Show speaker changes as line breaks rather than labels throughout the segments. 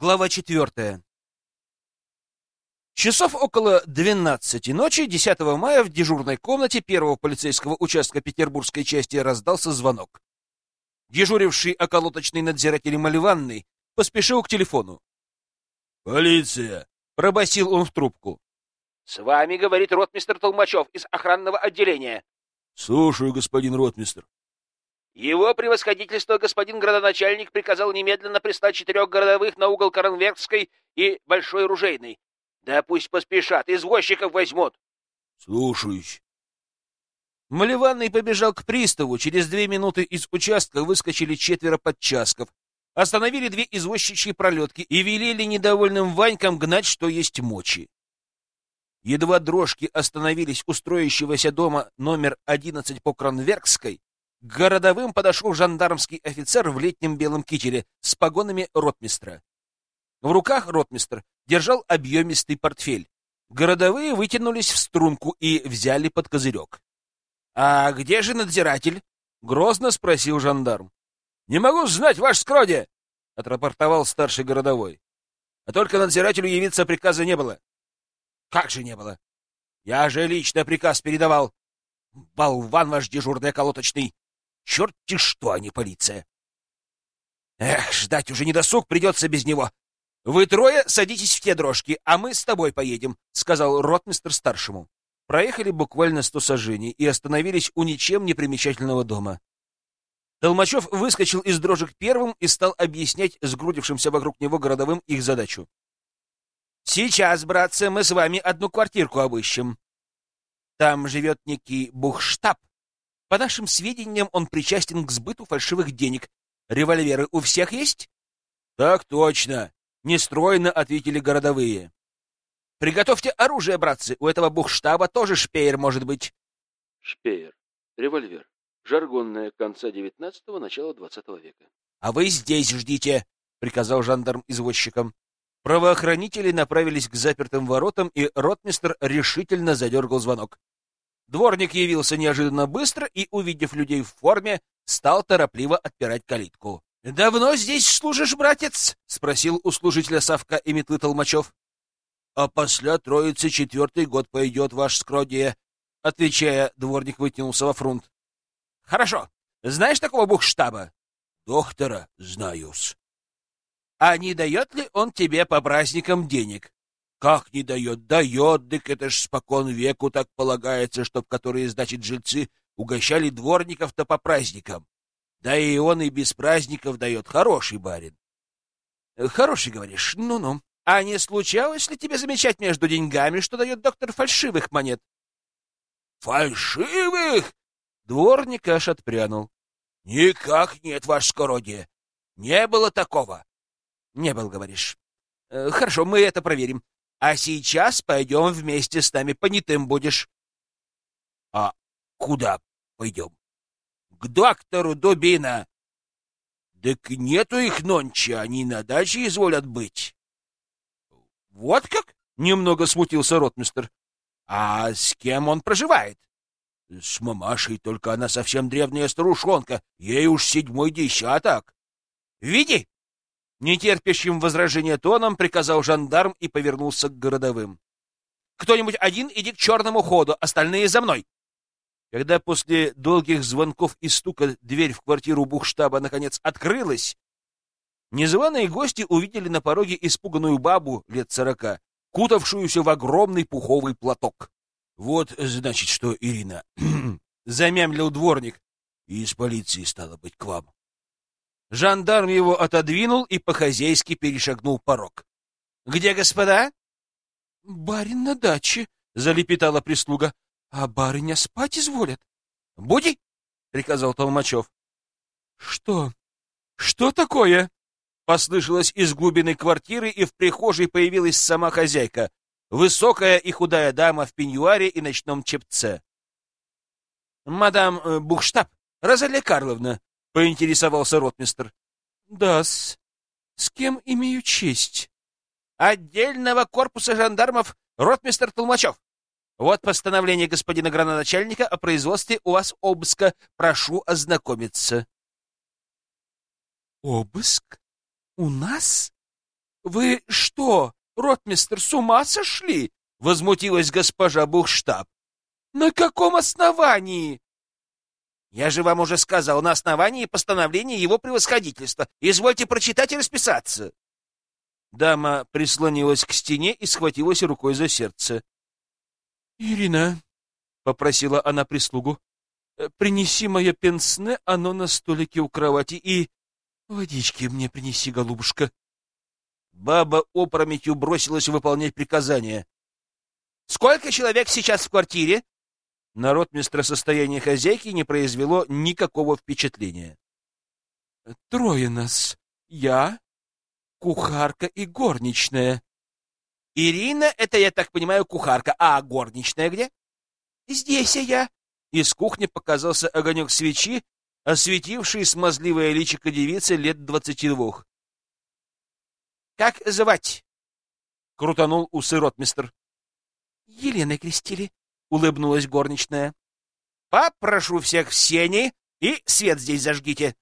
Глава четвертая. Часов около 12 ночи 10 мая в дежурной комнате первого полицейского участка петербургской части раздался звонок. Дежуривший околоточный надзиратель Маливанный поспешил к телефону.
«Полиция!»
— пробасил он в трубку. «С вами, — говорит ротмистер Толмачев из охранного отделения».
«Слушаю, господин ротмистер».
Его превосходительство господин градоначальник приказал немедленно прислать четырех городовых на угол Коронверкской и Большой Ружейной. Да пусть поспешат, извозчиков возьмут.
Слушаюсь.
Маливанный побежал к приставу. Через две минуты из участка выскочили четверо подчасков. Остановили две извозчичьи пролетки и велели недовольным Ванькам гнать, что есть мочи. Едва дрожки остановились у строящегося дома номер 11 по Кронверкской, к городовым подошел жандармский офицер в летнем белом кителе с погонами ротмистра. В руках ротмистр держал объемистый портфель. Городовые вытянулись в струнку и взяли под козырек. — А где же надзиратель? — грозно спросил жандарм. — Не могу знать, ваш скроде! — отрапортовал старший городовой. — А только надзирателю явиться приказа не было. — Как же не было? Я же лично приказ передавал. Болван ваш дежурный околоточный! Черт-те что, а не полиция! Эх, ждать уже не досуг, придется без него. Вы трое садитесь в те дрожки, а мы с тобой поедем, — сказал ротмистр старшему. Проехали буквально сто сажений и остановились у ничем не примечательного дома. Толмачев выскочил из дрожек первым и стал объяснять сгрудившимся вокруг него городовым их задачу. «Сейчас, братцы, мы с вами одну квартирку обыщем. Там живет некий Бухштаб, по нашим сведениям, он причастен к сбыту фальшивых денег. Револьверы у всех есть? Так точно, нестройно ответили городовые. Приготовьте оружие, братцы. У этого бухштаба тоже шпеер может быть.
Шпеер. Револьвер. Жаргонное конца XIX – начала XX века.
А вы здесь ждите, приказал жандарм извозчикам. Правоохранители направились к запертым воротам, и ротмистр решительно задергал звонок. Дворник явился неожиданно быстро и, увидев людей в форме, стал торопливо отпирать калитку. — Давно здесь служишь, братец? — спросил у служителя Савка и метлы Толмачев. — А после троицы четвертый год пойдет, ваш скродие, — отвечая, дворник вытянулся во фронт. — Хорошо. Знаешь такого бухштаба? — Доктора знаю-с. — А не дает ли он тебе по праздникам денег? Как не дает? Дает, дык это ж спокон веку так полагается, чтоб которые, значит, жильцы угощали дворников-то по праздникам. Да и он и без праздников дает. Хороший барин. Хороший, говоришь? Ну-ну. А не случалось ли тебе замечать между деньгами, что дает доктор фальшивых монет? Фальшивых? Дворник аж отпрянул. Никак нет, ваше скородие. Не было такого. Не был, говоришь. Э, хорошо, мы это проверим. А сейчас пойдем вместе с нами, понятым будешь. — А куда пойдем? — К доктору Дубина. — Так нету их нонче, они на даче изволят быть. — Вот как? — немного смутился ротмистер. — А с кем он проживает? — С мамашей, только она совсем древняя старушонка, ей уж седьмой десяток. — Види, Нетерпящим возражения тоном приказал жандарм и повернулся к городовым. «Кто-нибудь один иди к черному ходу, остальные за мной!» Когда после долгих звонков и стука дверь в квартиру бухштаба наконец открылась, незваные гости увидели на пороге испуганную бабу лет сорока, кутавшуюся в огромный пуховый платок. «Вот, значит, что, Ирина...» — замямлил дворник. «Из полиции, стало быть, к вам». Жандарм его отодвинул и по-хозяйски перешагнул порог. — Где господа? — Барин на даче, — залепетала прислуга. — А барыня спать изволят. — Буди, — приказал Толмачев. — Что? Что такое? — послышалось из глубины квартиры, и в прихожей появилась сама хозяйка, высокая и худая дама в пеньюаре и ночном чепце. — Мадам э, Бухштаб, Розалия Карловна, — поинтересовался ротмистр. — Да-с. С кем имею честь? — Отдельного корпуса жандармов ротмистр Толмачев. Вот постановление господина градоначальника о производстве у вас обыска. Прошу ознакомиться. — Обыск? У нас? Вы что, ротмистер, с ума сошли? Возмутилась госпожа Бухштаб. На каком основании? Я же вам уже сказал, на основании постановления его превосходительства. Извольте прочитать и расписаться. Дама прислонилась к стене и схватилась рукой за сердце. — Ирина, — попросила она прислугу, — принеси мое пенсне, оно на столике у кровати, и водички мне принеси, голубушка. Баба опрометью бросилась выполнять приказание. — Сколько человек сейчас в квартире? Народ ротмистра состояние хозяйки не произвело никакого впечатления. — Трое нас. Я, кухарка и горничная. — Ирина, это, я так понимаю, кухарка. А горничная где? — Здесь я. Из кухни показался огонек свечи, осветивший смазливое личико девицы лет двадцати двух. — Как звать? — крутанул усы ротмистр. — Еленой крестили, — улыбнулась горничная. — Попрошу всех в сени и свет здесь зажгите.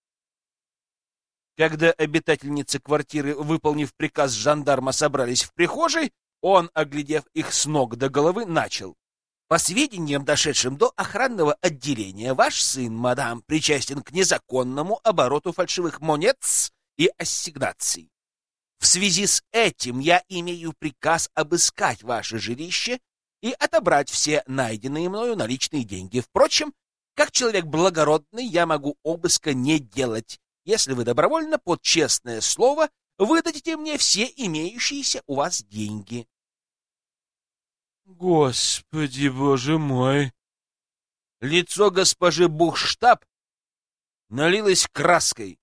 Когда обитательницы квартиры, выполнив приказ жандарма, собрались в прихожей, он, оглядев их с ног до головы, начал. По сведениям, дошедшим до охранного отделения, ваш сын, мадам, причастен к незаконному обороту фальшивых монет и ассигнаций. В связи с этим я имею приказ обыскать ваше жилище и отобрать все найденные мною наличные деньги. Впрочем, как человек благородный, я могу обыска не делать, если вы добровольно, под честное слово, выдадите мне все имеющиеся у вас деньги. Господи, боже мой! Лицо госпожи Бухштаб налилось краской.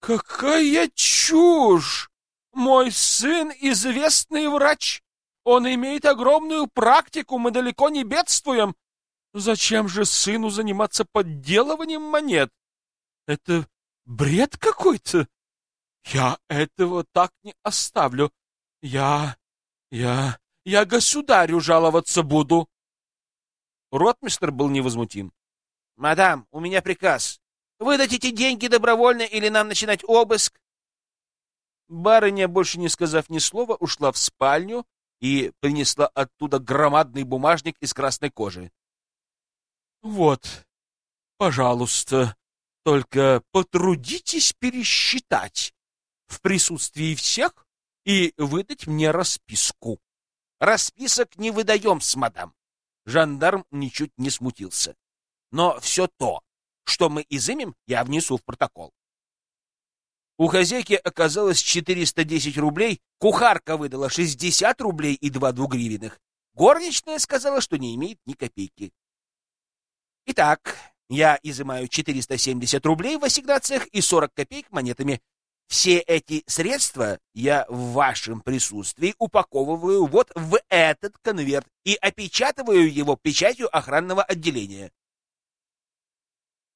Какая чушь! Мой сын — известный врач. Он имеет огромную практику, мы далеко не бедствуем. Зачем же сыну заниматься подделыванием монет? Это Бред какой-то! Я этого так не оставлю. Я... я... я государю жаловаться буду. Ротмистр был невозмутим. — Мадам, у меня приказ. Выдать эти деньги добровольно или нам начинать обыск? Барыня, больше не сказав ни слова, ушла в спальню и принесла оттуда громадный бумажник из красной кожи. — Вот, пожалуйста, только потрудитесь пересчитать в присутствии всех и выдать мне расписку. Расписок не выдаем с мадам. Жандарм ничуть не смутился. Но все то, что мы изымем, я внесу в протокол. У хозяйки оказалось 410 рублей, кухарка выдала 60 рублей и два двугривенных. Горничная сказала, что не имеет ни копейки. Итак, я изымаю 470 рублей в ассигнациях и 40 копеек монетами. Все эти средства я в вашем присутствии упаковываю вот в этот конверт и опечатываю его печатью охранного отделения.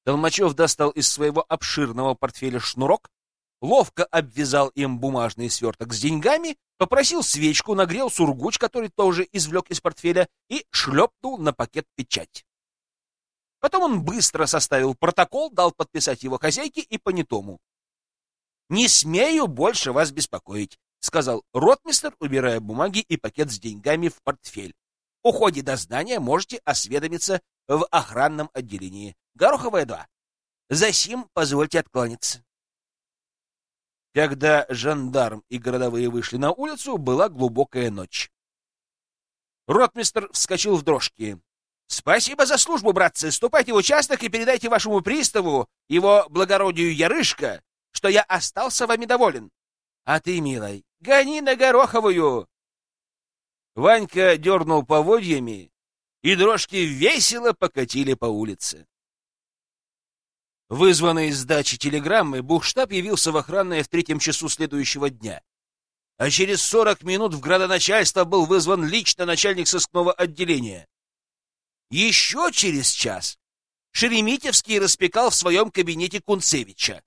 Толмачев достал из своего обширного портфеля шнурок, ловко обвязал им бумажный сверток с деньгами, попросил свечку, нагрел сургуч, который тоже извлек из портфеля, и шлепнул на пакет печать. Потом он быстро составил протокол, дал подписать его хозяйке и понятому. «Не смею больше вас беспокоить», — сказал ротмистер, убирая бумаги и пакет с деньгами в портфель. «Уходе до здания можете осведомиться в охранном отделении. Гороховая 2. Засим позвольте откланяться». Когда жандарм и городовые вышли на улицу, была глубокая ночь. Ротмистер вскочил в дрожки. Спасибо за службу, братцы. Ступайте в участок и передайте вашему приставу, его благородию Ярышка, что я остался вами доволен. А ты, милой, гони на Гороховую. Ванька дернул поводьями, и дрожки весело покатили по улице. Вызванный из дачи телеграммы, Бухштаб явился в охранное в третьем часу следующего дня. А через сорок минут в градоначальство был вызван лично начальник сыскного отделения. Еще через час Шереметьевский распекал в своем кабинете Кунцевича.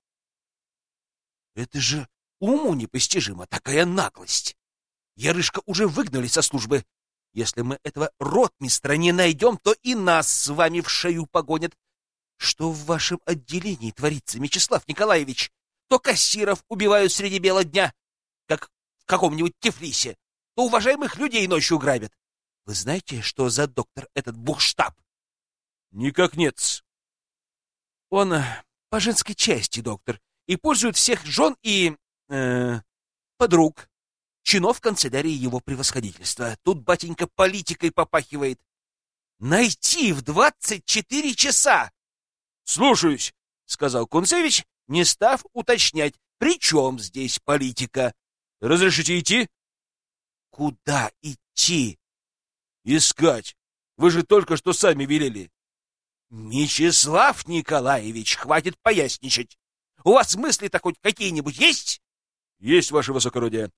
Это же уму непостижимо, такая наглость. Ярышка уже выгнали со службы. Если мы этого ротмистра не найдем, то и нас с вами в шею погонят. Что в вашем отделении творится, Мячеслав Николаевич? То кассиров убивают среди бела дня, как в каком-нибудь Тифлисе, то уважаемых людей ночью грабят. Вы знаете, что за доктор этот Бухштаб?
Никак нет.
Он э, по женской части доктор и пользует всех жен и... Э, подруг. Чинов канцелярии его превосходительства. Тут, батенька, политикой попахивает. Найти в двадцать четыре часа!
Слушаюсь, —
сказал Кунцевич, не став уточнять, при чем здесь политика.
Разрешите идти?
Куда идти?
Искать. Вы же только что сами велели.
Мечислав Николаевич, хватит поясничать. У вас мысли-то хоть какие-нибудь есть?
Есть, ваше высокородие.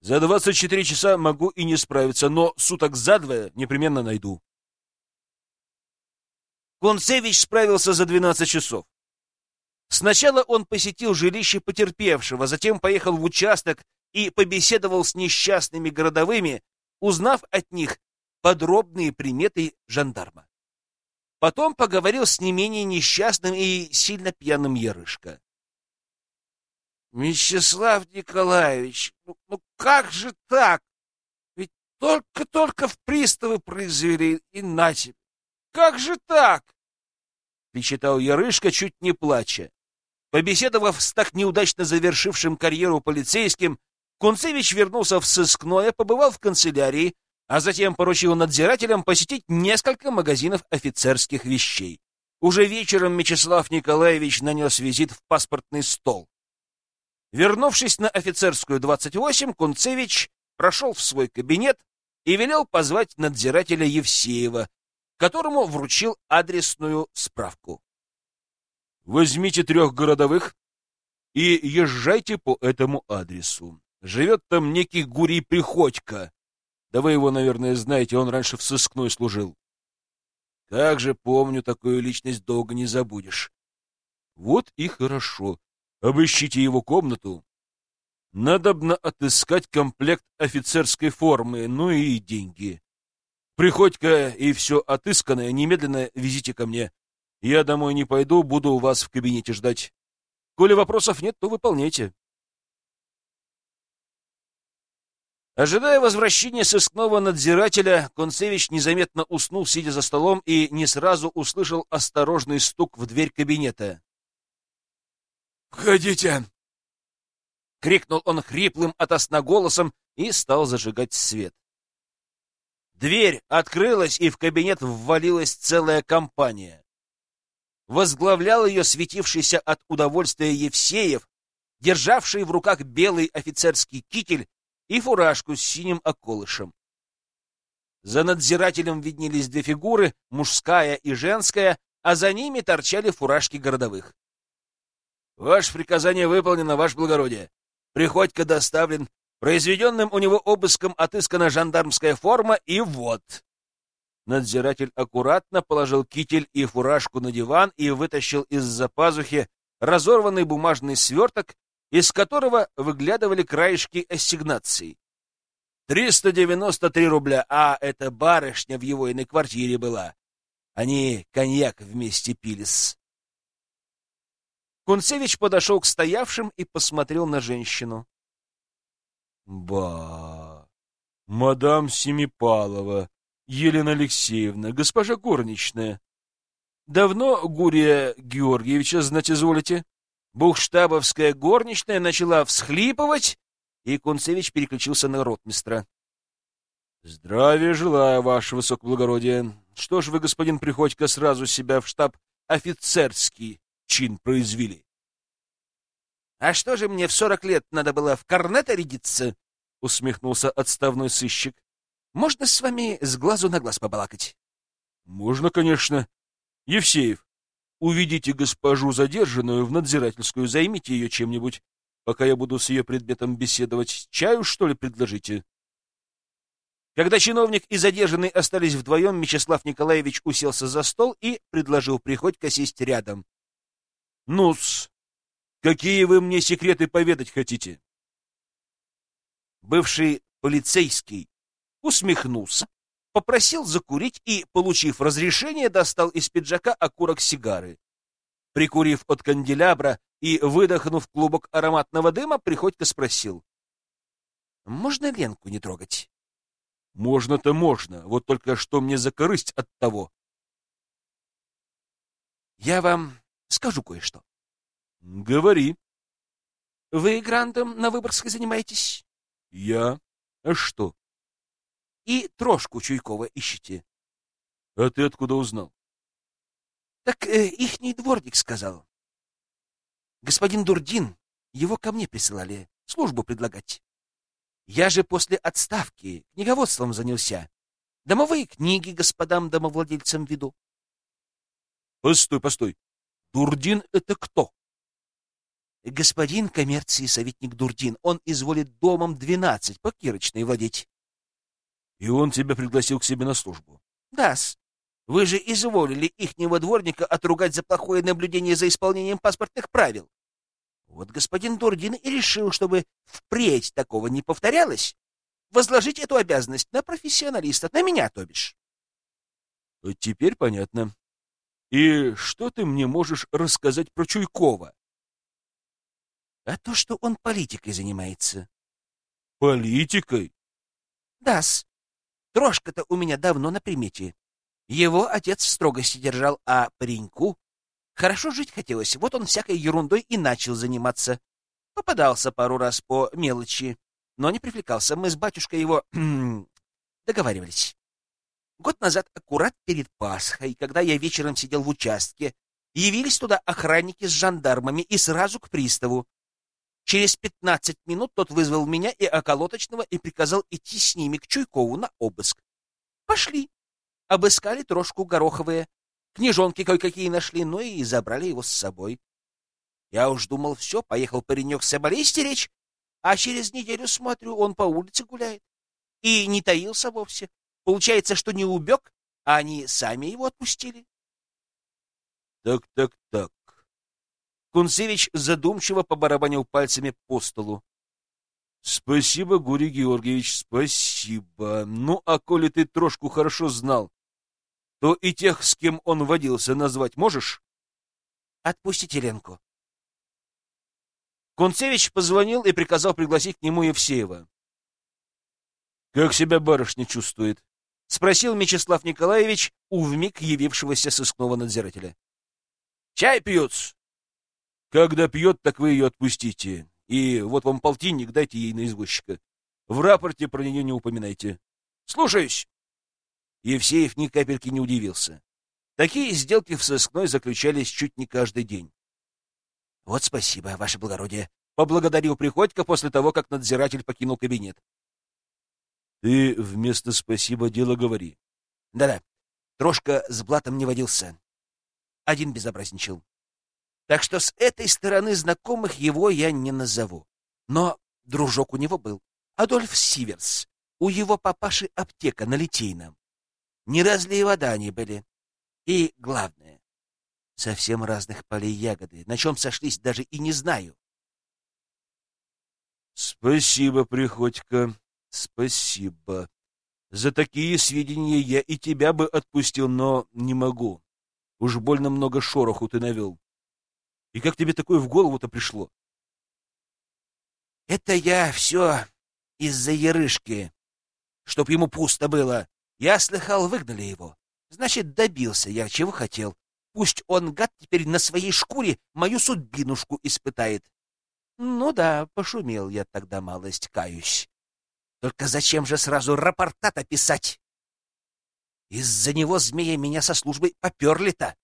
За двадцать четыре часа могу и не справиться, но суток за два непременно найду.
Кунцевич справился за двенадцать часов. Сначала он посетил жилище потерпевшего, затем поехал в участок и побеседовал с несчастными городовыми, узнав от них подробные приметы жандарма. Потом поговорил с не менее несчастным и сильно пьяным Ярышко. «Вячеслав Николаевич, ну, ну как же так? Ведь только-только в приставы произвели и на тебе. Как же так?» Причитал Ярышка, чуть не плача. Побеседовав с так неудачно завершившим карьеру полицейским, Кунцевич вернулся в сыскное, побывал в канцелярии, а затем поручил надзирателям посетить несколько магазинов офицерских вещей. Уже вечером Мячеслав Николаевич нанес визит в паспортный стол. Вернувшись на офицерскую 28, Кунцевич прошел в свой кабинет и велел позвать надзирателя Евсеева, которому вручил адресную справку.
Возьмите трех городовых и езжайте по этому адресу. Живет там некий Гурий Приходько. Да вы его, наверное, знаете, он раньше в сыскной служил. Как же помню, такую личность долго не забудешь. Вот и хорошо. Обыщите его комнату. Надобно отыскать комплект офицерской формы, ну и деньги. Приходько и все отысканное немедленно везите ко мне. Я домой не пойду, буду у вас в кабинете ждать. Коли вопросов нет, то выполняйте.
Ожидая возвращения сыскного надзирателя, Концевич незаметно уснул, сидя за столом, и не сразу услышал осторожный стук в дверь кабинета.
«Входите!»
— крикнул он хриплым от голосом и стал зажигать свет. Дверь открылась, и в кабинет ввалилась целая компания возглавлял ее светившийся от удовольствия Евсеев, державший в руках белый офицерский китель и фуражку с синим околышем. За надзирателем виднелись две фигуры, мужская и женская, а за ними торчали фуражки городовых. — Ваше приказание выполнено, ваше благородие. Приходько доставлен, произведенным у него обыском отыскана жандармская форма, и вот. Надзиратель аккуратно положил китель и фуражку на диван и вытащил из-за пазухи разорванный бумажный сверток, из которого выглядывали краешки ассигнаций. Триста девяносто три рубля, а эта барышня в его иной квартире была. Они коньяк вместе пились. Кунцевич подошел к стоявшим и посмотрел на женщину.
— Ба, мадам Семипалова, Елена Алексеевна, госпожа горничная. Давно Гурия Георгиевича знать изволите? Бухштабовская горничная начала всхлипывать, и Кунцевич переключился на ротмистра. — Здравия желаю, ваше высокоблагородие. Что ж вы, господин Приходько, сразу себя в штаб офицерский чин произвели?
— А что же мне в сорок лет надо было в корнета рядиться? — усмехнулся отставной сыщик. Можно с вами с глазу на глаз побалакать?
— Можно, конечно. Евсеев, уведите госпожу задержанную в надзирательскую, займите ее чем-нибудь, пока я буду с ее предметом беседовать. Чаю, что ли, предложите?
Когда чиновник и задержанный остались вдвоем, Мячеслав Николаевич уселся за стол и предложил Приходько сесть рядом.
— Ну-с, какие вы мне секреты поведать хотите?
Бывший полицейский усмехнулся, попросил закурить и, получив разрешение, достал из пиджака окурок сигары. Прикурив от канделябра и выдохнув клубок ароматного дыма, Приходько спросил. Можно Ленку не трогать?
Можно-то можно, вот только что мне за корысть от того?
Я вам скажу кое-что.
Говори.
Вы грандом на Выборгской занимаетесь?
Я? А что?
И трошку Чуйкова ищете.
А ты откуда узнал?
Так э, ихний дворник сказал. Господин Дурдин, его ко мне присылали службу предлагать. Я же после отставки книговодством занялся. Домовые книги господам домовладельцам веду.
Постой, постой. Дурдин — это кто?
Господин коммерции советник Дурдин. Он изволит домом двенадцать по Кирочной владеть.
И он тебя пригласил к себе на службу?
Да-с. Вы же изволили ихнего дворника отругать за плохое наблюдение за исполнением паспортных правил. Вот господин Дурдин и решил, чтобы впредь такого не повторялось, возложить эту обязанность на профессионалиста, на меня, то бишь.
Теперь понятно. И что ты мне можешь рассказать про Чуйкова?
А то, что он политикой занимается.
Политикой?
Да-с. Трошка-то у меня давно на примете. Его отец в строгости держал, а пареньку хорошо жить хотелось. Вот он всякой ерундой и начал заниматься. Попадался пару раз по мелочи, но не привлекался. Мы с батюшкой его договаривались. Год назад, аккурат перед Пасхой, когда я вечером сидел в участке, явились туда охранники с жандармами и сразу к приставу. Через пятнадцать минут тот вызвал меня и околоточного и приказал идти с ними к Чуйкову на обыск. Пошли. Обыскали трошку гороховые. Книжонки кое-какие нашли, ну и забрали его с собой. Я уж думал, все, поехал паренек соболей стеречь, а через неделю, смотрю, он по улице гуляет. И не таился вовсе. Получается, что не убег, а они сами его отпустили.
Так, так, так.
Кунцевич задумчиво побарабанил пальцами по столу.
Спасибо, Гурий Георгиевич, спасибо. Ну, а коли ты трошку хорошо знал, то и тех, с кем он водился, назвать можешь?
Отпустите Ленку. Кунцевич позвонил и приказал пригласить к нему Евсеева.
Как себя барышня чувствует?
Спросил Мечислав Николаевич у вмиг явившегося сыскного надзирателя. Чай пьют.
Когда пьет, так вы ее отпустите. И вот вам полтинник, дайте ей на извозчика. В рапорте про нее не упоминайте.
Слушаюсь.
Евсеев ни капельки не удивился. Такие сделки в сыскной заключались чуть не каждый день.
— Вот спасибо, ваше благородие. Поблагодарил Приходько после того, как надзиратель покинул кабинет.
— Ты вместо «спасибо» дело говори.
Да — Да-да, трошка с блатом не водился. Один безобразничал. Так что с этой стороны знакомых его я не назову. Но дружок у него был. Адольф Сиверс. У его папаши аптека на Литейном. Не разлей вода они были. И главное, совсем разных полей ягоды. На чем сошлись, даже и не знаю.
Спасибо, Приходько, спасибо. За такие сведения я и тебя бы отпустил, но не могу. Уж больно много шороху ты навел. И как тебе такое в голову-то пришло?
Это я все из-за Ярышки. Чтоб ему пусто было. Я слыхал, выгнали его. Значит, добился я, чего хотел. Пусть он, гад, теперь на своей шкуре мою судьбинушку испытает. Ну да, пошумел я тогда малость, каюсь. Только зачем же сразу рапорта-то писать? Из-за него, змея, меня со службой поперли-то.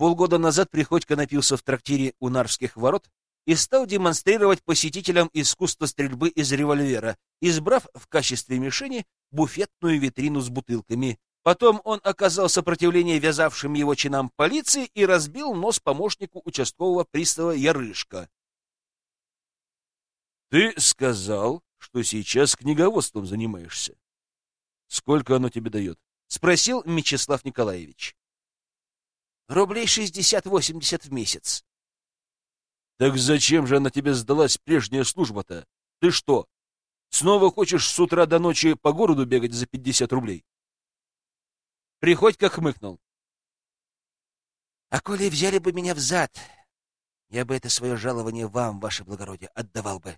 Полгода назад Приходько напился в трактире у Нарвских ворот и стал демонстрировать посетителям искусство стрельбы из револьвера, избрав в качестве мишени буфетную витрину с бутылками. Потом он оказал сопротивление вязавшим его чинам полиции и разбил нос помощнику участкового пристава Ярышка.
«Ты сказал, что сейчас книговодством занимаешься. Сколько оно тебе дает?»
— спросил Мечислав Николаевич. Рублей шестьдесят-восемьдесят в месяц.
Так зачем же она тебе сдалась, прежняя служба-то? Ты что, снова хочешь с утра до ночи по городу бегать за пятьдесят рублей?
Приходь, как хмыкнул. А коли взяли бы меня взад, я бы это свое жалование вам, ваше благородие, отдавал бы.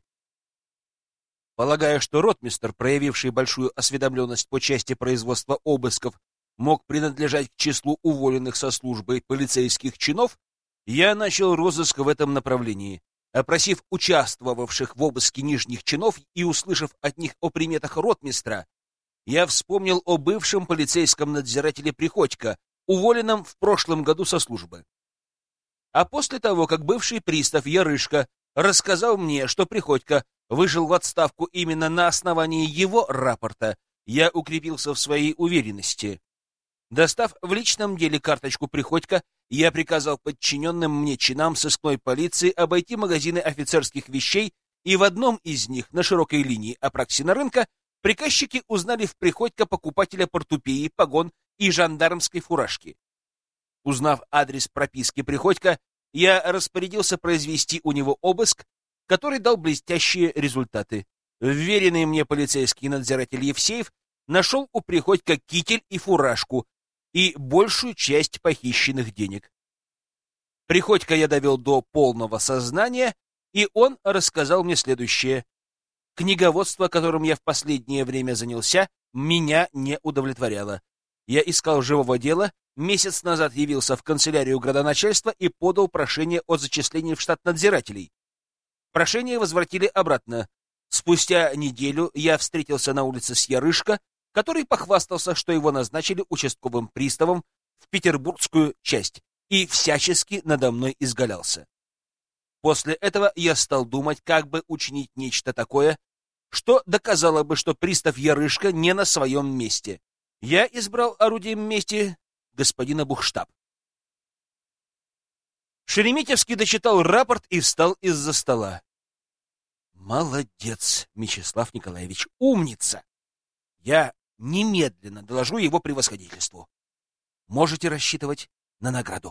Полагая, что ротмистр, проявивший большую осведомленность по части производства обысков, мог принадлежать к числу уволенных со службы полицейских чинов, я начал розыск в этом направлении. Опросив участвовавших в обыске нижних чинов и услышав от них о приметах ротмистра, я вспомнил о бывшем полицейском надзирателе Приходько, уволенном в прошлом году со службы. А после того, как бывший пристав Ярышка рассказал мне, что Приходько вышел в отставку именно на основании его рапорта, я укрепился в своей уверенности. Достав в личном деле карточку Приходько, я приказал подчиненным мне чинам сыскной полиции обойти магазины офицерских вещей, и в одном из них, на широкой линии Апраксина рынка, приказчики узнали в Приходько покупателя портупеи, погон и жандармской фуражки. Узнав адрес прописки Приходько, я распорядился произвести у него обыск, который дал блестящие результаты. Вверенный мне полицейский надзиратель Евсеев нашел у Приходько китель и фуражку и большую часть похищенных денег. Приходько я довел до полного сознания, и он рассказал мне следующее. Книговодство, которым я в последнее время занялся, меня не удовлетворяло. Я искал живого дела, месяц назад явился в канцелярию градоначальства и подал прошение о зачислении в штат надзирателей. Прошение возвратили обратно. Спустя неделю я встретился на улице с Ярышко, который похвастался, что его назначили участковым приставом в петербургскую часть и всячески надо мной изгалялся. После этого я стал думать, как бы учинить нечто такое, что доказало бы, что пристав Ярышка не на своем месте. Я избрал орудием мести господина Бухштаб. Шереметьевский дочитал рапорт и встал из-за стола. Молодец, Мечислав Николаевич, умница! Я немедленно доложу его превосходительству. Можете рассчитывать на награду.